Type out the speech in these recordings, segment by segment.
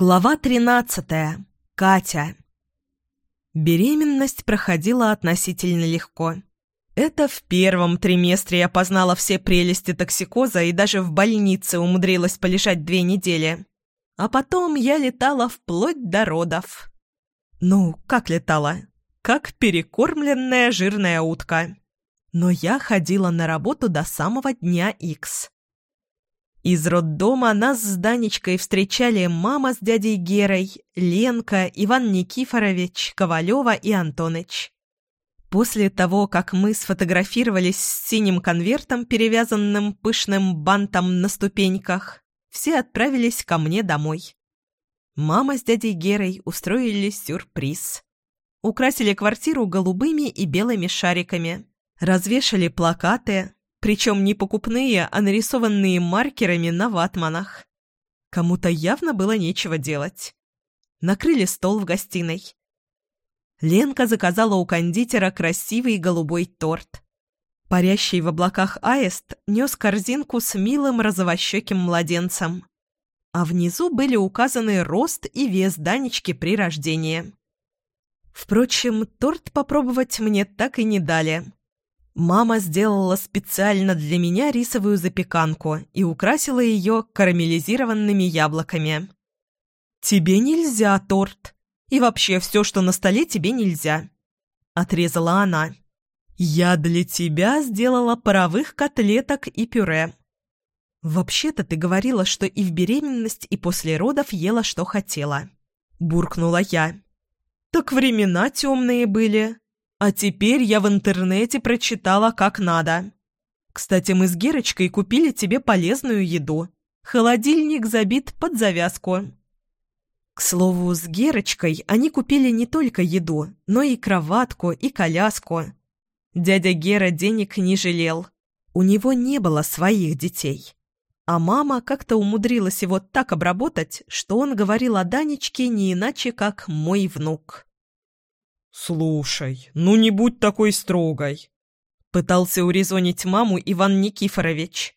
Глава 13. Катя. Беременность проходила относительно легко. Это в первом триместре я познала все прелести токсикоза и даже в больнице умудрилась полежать две недели. А потом я летала вплоть до родов. Ну, как летала? Как перекормленная жирная утка. Но я ходила на работу до самого дня Икс. Из роддома нас с Данечкой встречали мама с дядей Герой, Ленка, Иван Никифорович, Ковалева и Антоныч. После того, как мы сфотографировались с синим конвертом, перевязанным пышным бантом на ступеньках, все отправились ко мне домой. Мама с дядей Герой устроили сюрприз. Украсили квартиру голубыми и белыми шариками, развешали плакаты, причем не покупные, а нарисованные маркерами на ватманах. Кому-то явно было нечего делать. Накрыли стол в гостиной. Ленка заказала у кондитера красивый голубой торт. Парящий в облаках аист нес корзинку с милым розовощеким младенцем. А внизу были указаны рост и вес Данечки при рождении. Впрочем, торт попробовать мне так и не дали. Мама сделала специально для меня рисовую запеканку и украсила ее карамелизированными яблоками. «Тебе нельзя торт. И вообще все, что на столе, тебе нельзя», — отрезала она. «Я для тебя сделала паровых котлеток и пюре». «Вообще-то ты говорила, что и в беременность, и после родов ела, что хотела», — буркнула я. «Так времена темные были», а теперь я в интернете прочитала как надо. Кстати, мы с Герочкой купили тебе полезную еду. Холодильник забит под завязку. К слову, с Герочкой они купили не только еду, но и кроватку, и коляску. Дядя Гера денег не жалел. У него не было своих детей. А мама как-то умудрилась его так обработать, что он говорил о Данечке не иначе, как «мой внук». «Слушай, ну не будь такой строгой!» Пытался урезонить маму Иван Никифорович.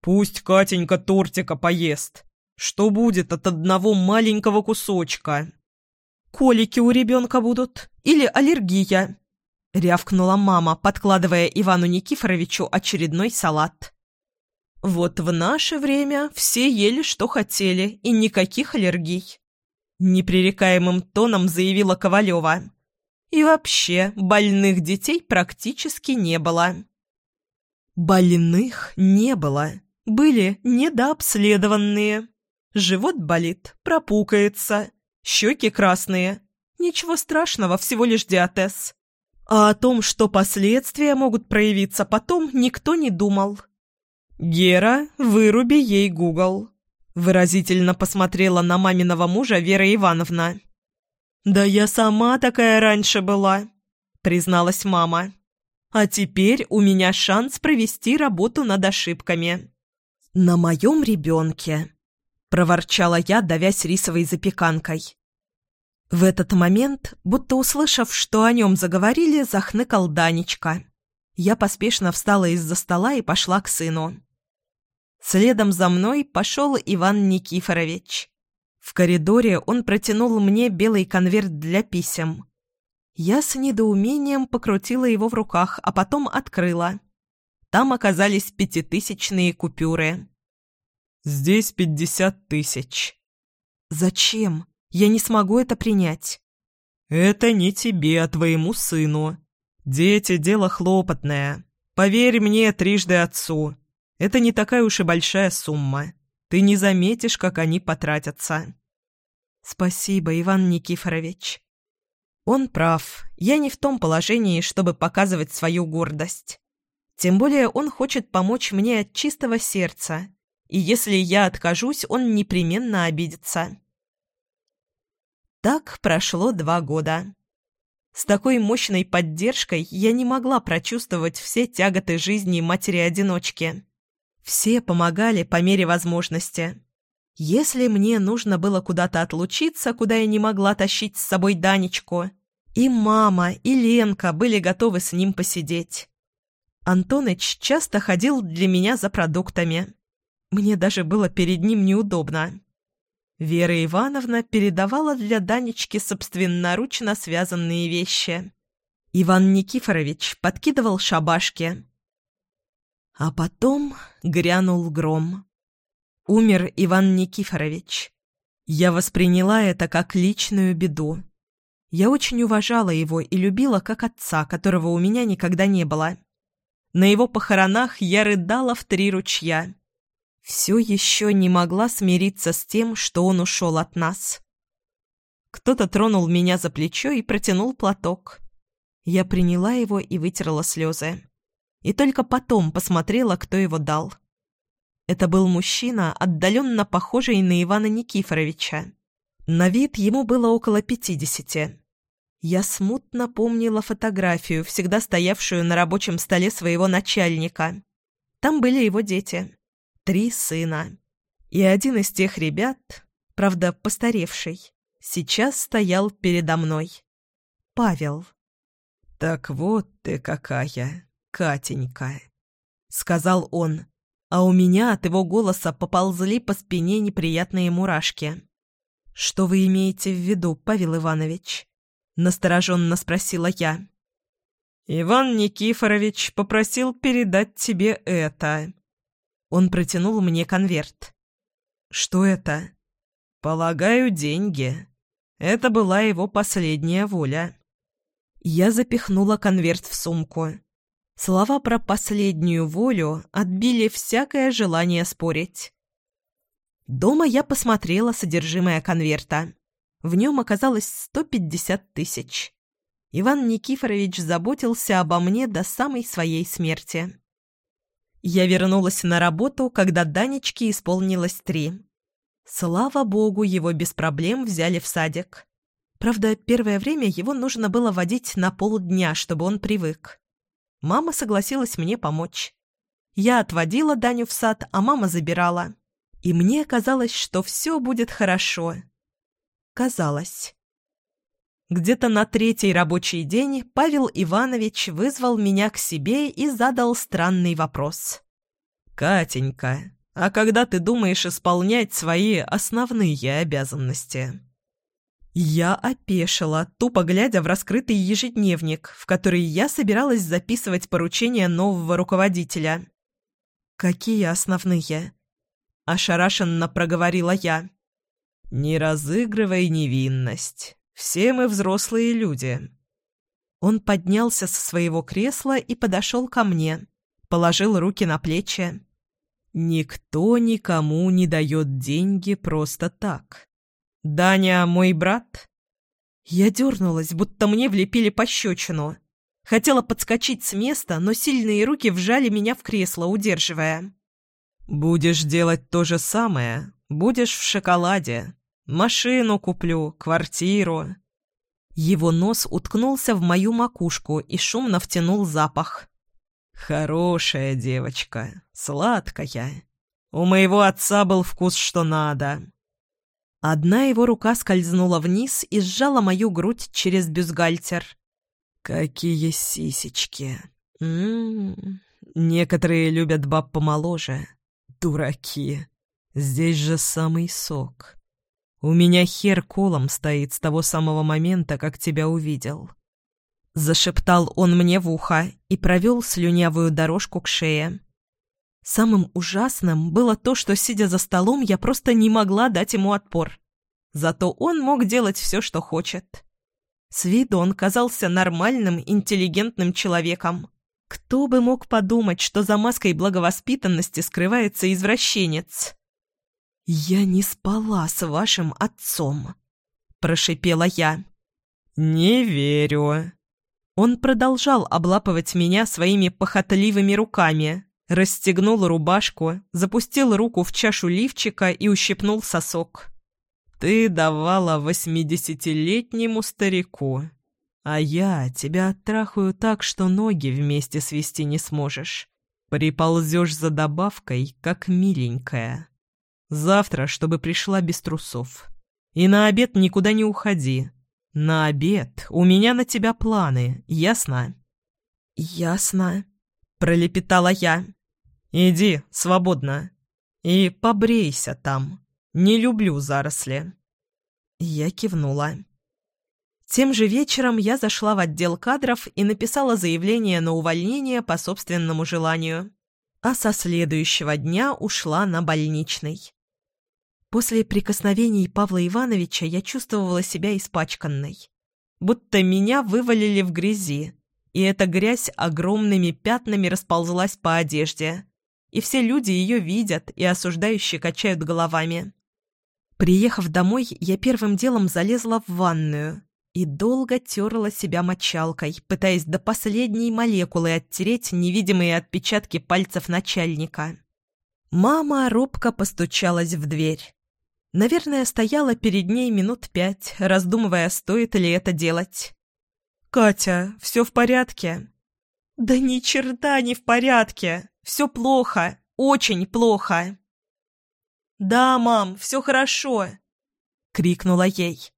«Пусть Катенька тортика поест. Что будет от одного маленького кусочка?» «Колики у ребенка будут. Или аллергия», — рявкнула мама, подкладывая Ивану Никифоровичу очередной салат. «Вот в наше время все ели, что хотели, и никаких аллергий», — непререкаемым тоном заявила Ковалева. И вообще, больных детей практически не было. Больных не было. Были недообследованные. Живот болит, пропукается, щеки красные. Ничего страшного, всего лишь диатез. А о том, что последствия могут проявиться потом, никто не думал. «Гера, выруби ей Гугл», — выразительно посмотрела на маминого мужа Вера Ивановна. «Да я сама такая раньше была», — призналась мама. «А теперь у меня шанс провести работу над ошибками». «На моем ребенке», — проворчала я, давясь рисовой запеканкой. В этот момент, будто услышав, что о нем заговорили, захныкал Данечка. Я поспешно встала из-за стола и пошла к сыну. Следом за мной пошел Иван Никифорович. В коридоре он протянул мне белый конверт для писем. Я с недоумением покрутила его в руках, а потом открыла. Там оказались пятитысячные купюры. «Здесь пятьдесят тысяч». «Зачем? Я не смогу это принять». «Это не тебе, а твоему сыну. Дети – дело хлопотное. Поверь мне трижды отцу. Это не такая уж и большая сумма. Ты не заметишь, как они потратятся. Спасибо, Иван Никифорович. Он прав. Я не в том положении, чтобы показывать свою гордость. Тем более он хочет помочь мне от чистого сердца. И если я откажусь, он непременно обидится. Так прошло два года. С такой мощной поддержкой я не могла прочувствовать все тяготы жизни матери-одиночки. Все помогали по мере возможности. Если мне нужно было куда-то отлучиться, куда я не могла тащить с собой Данечку, и мама, и Ленка были готовы с ним посидеть. Антоныч часто ходил для меня за продуктами. Мне даже было перед ним неудобно. Вера Ивановна передавала для Данечки собственноручно связанные вещи. Иван Никифорович подкидывал шабашки. А потом грянул гром. Умер Иван Никифорович. Я восприняла это как личную беду. Я очень уважала его и любила как отца, которого у меня никогда не было. На его похоронах я рыдала в три ручья все еще не могла смириться с тем, что он ушел от нас. Кто-то тронул меня за плечо и протянул платок. Я приняла его и вытерла слезы. И только потом посмотрела, кто его дал. Это был мужчина, отдаленно похожий на Ивана Никифоровича. На вид ему было около пятидесяти. Я смутно помнила фотографию, всегда стоявшую на рабочем столе своего начальника. Там были его дети три сына. И один из тех ребят, правда, постаревший, сейчас стоял передо мной. Павел. «Так вот ты какая, Катенька», — сказал он, а у меня от его голоса поползли по спине неприятные мурашки. «Что вы имеете в виду, Павел Иванович?» — настороженно спросила я. «Иван Никифорович попросил передать тебе это», он протянул мне конверт. «Что это?» «Полагаю, деньги. Это была его последняя воля». Я запихнула конверт в сумку. Слова про последнюю волю отбили всякое желание спорить. Дома я посмотрела содержимое конверта. В нем оказалось 150 тысяч. Иван Никифорович заботился обо мне до самой своей смерти. Я вернулась на работу, когда Данечке исполнилось три. Слава богу, его без проблем взяли в садик. Правда, первое время его нужно было водить на полдня, чтобы он привык. Мама согласилась мне помочь. Я отводила Даню в сад, а мама забирала. И мне казалось, что все будет хорошо. Казалось. Где-то на третий рабочий день Павел Иванович вызвал меня к себе и задал странный вопрос. «Катенька, а когда ты думаешь исполнять свои основные обязанности?» Я опешила, тупо глядя в раскрытый ежедневник, в который я собиралась записывать поручения нового руководителя. «Какие основные?» – ошарашенно проговорила я. «Не разыгрывай невинность. Все мы взрослые люди». Он поднялся со своего кресла и подошел ко мне, положил руки на плечи. «Никто никому не дает деньги просто так. Даня мой брат?» Я дернулась, будто мне влепили пощечину. Хотела подскочить с места, но сильные руки вжали меня в кресло, удерживая. «Будешь делать то же самое, будешь в шоколаде. Машину куплю, квартиру». Его нос уткнулся в мою макушку и шумно втянул запах. «Хорошая девочка, сладкая. У моего отца был вкус что надо». Одна его рука скользнула вниз и сжала мою грудь через бюстгальтер. «Какие сисечки! М -м -м. Некоторые любят баб помоложе. Дураки! Здесь же самый сок. У меня хер колом стоит с того самого момента, как тебя увидел». Зашептал он мне в ухо и провел слюнявую дорожку к шее. Самым ужасным было то, что, сидя за столом, я просто не могла дать ему отпор. Зато он мог делать все, что хочет. С виду он казался нормальным, интеллигентным человеком. Кто бы мог подумать, что за маской благовоспитанности скрывается извращенец? «Я не спала с вашим отцом», – прошипела я. «Не верю». Он продолжал облапывать меня своими похотливыми руками, расстегнул рубашку, запустил руку в чашу лифчика и ущипнул сосок. «Ты давала восьмидесятилетнему старику, а я тебя оттрахаю так, что ноги вместе свести не сможешь. Приползешь за добавкой, как миленькая». Завтра, чтобы пришла без трусов. И на обед никуда не уходи. На обед у меня на тебя планы, ясно?» «Ясно», — пролепетала я. «Иди, свободно. И побрейся там. Не люблю заросли». Я кивнула. Тем же вечером я зашла в отдел кадров и написала заявление на увольнение по собственному желанию, а со следующего дня ушла на больничный. После прикосновений Павла Ивановича я чувствовала себя испачканной. Будто меня вывалили в грязи, и эта грязь огромными пятнами расползлась по одежде. И все люди ее видят и осуждающе качают головами. Приехав домой, я первым делом залезла в ванную и долго терла себя мочалкой, пытаясь до последней молекулы оттереть невидимые отпечатки пальцев начальника. Мама робко постучалась в дверь. Наверное, стояла перед ней минут пять, раздумывая, стоит ли это делать. «Катя, все в порядке?» «Да ни черта не в порядке! Все плохо, очень плохо!» «Да, мам, все хорошо!» — крикнула ей.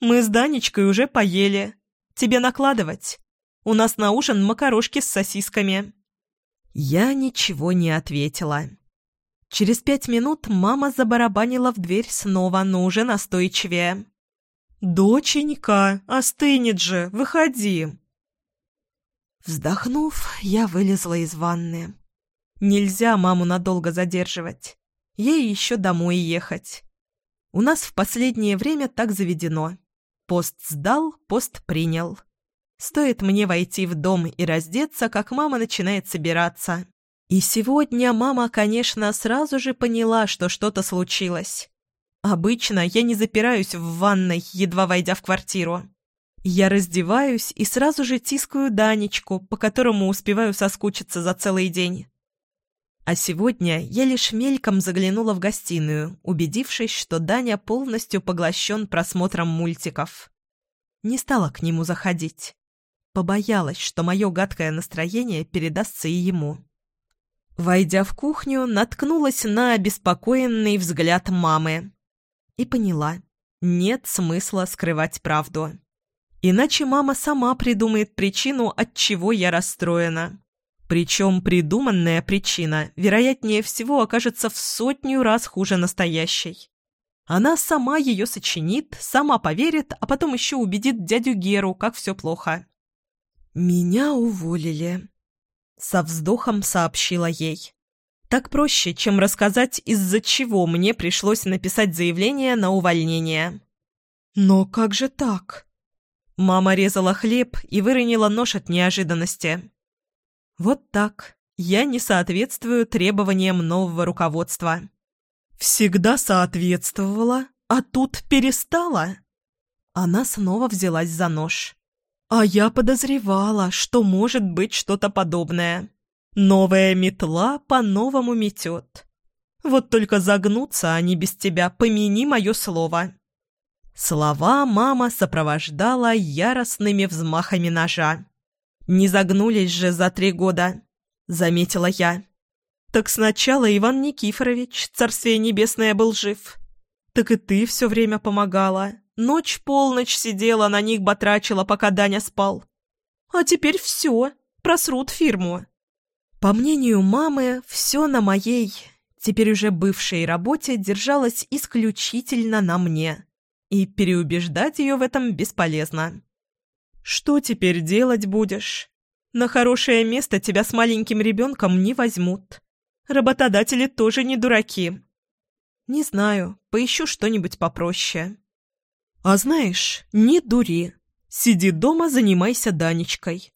Мы с Данечкой уже поели. Тебе накладывать? У нас на ужин макарошки с сосисками». Я ничего не ответила. Через пять минут мама забарабанила в дверь снова, но уже настойчивее. «Доченька, остынет же, выходи!» Вздохнув, я вылезла из ванны. Нельзя маму надолго задерживать. Ей еще домой ехать. У нас в последнее время так заведено. Пост сдал, пост принял. Стоит мне войти в дом и раздеться, как мама начинает собираться. И сегодня мама, конечно, сразу же поняла, что что-то случилось. Обычно я не запираюсь в ванной, едва войдя в квартиру. Я раздеваюсь и сразу же тискаю Данечку, по которому успеваю соскучиться за целый день. А сегодня я лишь мельком заглянула в гостиную, убедившись, что Даня полностью поглощен просмотром мультиков. Не стала к нему заходить. Побоялась, что мое гадкое настроение передастся и ему. Войдя в кухню, наткнулась на обеспокоенный взгляд мамы. И поняла, нет смысла скрывать правду. Иначе мама сама придумает причину, от чего я расстроена. Причем придуманная причина, вероятнее всего, окажется в сотню раз хуже настоящей. Она сама ее сочинит, сама поверит, а потом еще убедит дядю Геру, как все плохо. «Меня уволили», — со вздохом сообщила ей. «Так проще, чем рассказать, из-за чего мне пришлось написать заявление на увольнение». «Но как же так?» Мама резала хлеб и выронила нож от неожиданности. Вот так. Я не соответствую требованиям нового руководства. Всегда соответствовала, а тут перестала. Она снова взялась за нож. А я подозревала, что может быть что-то подобное. Новая метла по-новому метет. Вот только загнуться они без тебя, помяни мое слово. Слова мама сопровождала яростными взмахами ножа. «Не загнулись же за три года», — заметила я. «Так сначала Иван Никифорович, царствие небесное, был жив. Так и ты все время помогала. Ночь-полночь сидела, на них батрачила, пока Даня спал. А теперь все, просрут фирму». По мнению мамы, все на моей, теперь уже бывшей работе держалось исключительно на мне, и переубеждать ее в этом бесполезно. Что теперь делать будешь? На хорошее место тебя с маленьким ребенком не возьмут. Работодатели тоже не дураки. Не знаю, поищу что-нибудь попроще. А знаешь, не дури. Сиди дома, занимайся Данечкой.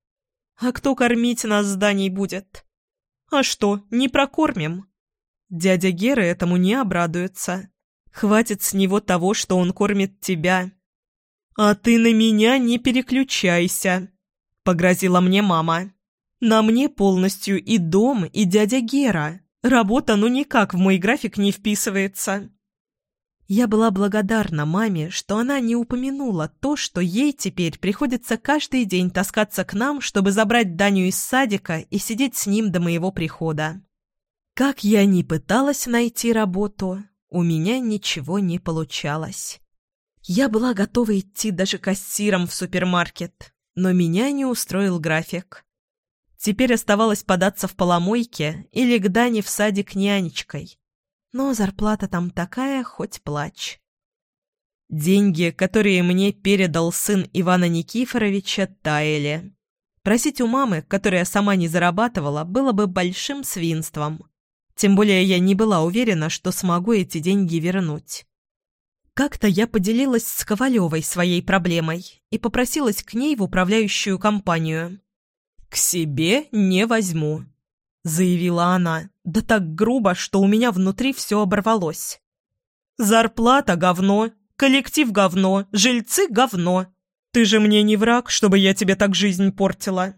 А кто кормить нас с Даней будет? А что, не прокормим? Дядя Гера этому не обрадуется. Хватит с него того, что он кормит тебя. «А ты на меня не переключайся», — погрозила мне мама. «На мне полностью и дом, и дядя Гера. Работа ну никак в мой график не вписывается». Я была благодарна маме, что она не упомянула то, что ей теперь приходится каждый день таскаться к нам, чтобы забрать Даню из садика и сидеть с ним до моего прихода. Как я ни пыталась найти работу, у меня ничего не получалось. Я была готова идти даже кассиром в супермаркет, но меня не устроил график. Теперь оставалось податься в поломойке или к Дане в садик нянечкой. Но зарплата там такая, хоть плачь. Деньги, которые мне передал сын Ивана Никифоровича, таяли. Просить у мамы, которая сама не зарабатывала, было бы большим свинством. Тем более я не была уверена, что смогу эти деньги вернуть. Как-то я поделилась с Ковалевой своей проблемой и попросилась к ней в управляющую компанию. «К себе не возьму», — заявила она, да так грубо, что у меня внутри все оборвалось. «Зарплата — говно, коллектив — говно, жильцы — говно. Ты же мне не враг, чтобы я тебе так жизнь портила».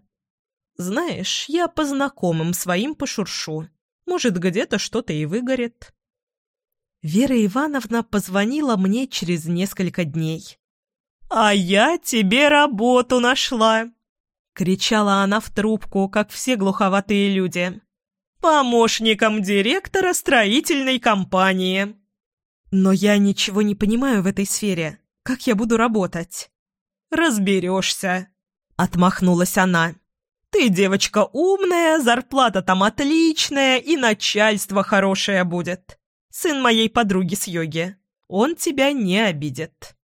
«Знаешь, я по знакомым своим пошуршу. Может, где-то что-то и выгорит». Вера Ивановна позвонила мне через несколько дней. «А я тебе работу нашла!» — кричала она в трубку, как все глуховатые люди. «Помощником директора строительной компании!» «Но я ничего не понимаю в этой сфере. Как я буду работать?» «Разберешься!» — отмахнулась она. «Ты девочка умная, зарплата там отличная и начальство хорошее будет сын моей подруги с йоги. Он тебя не обидит».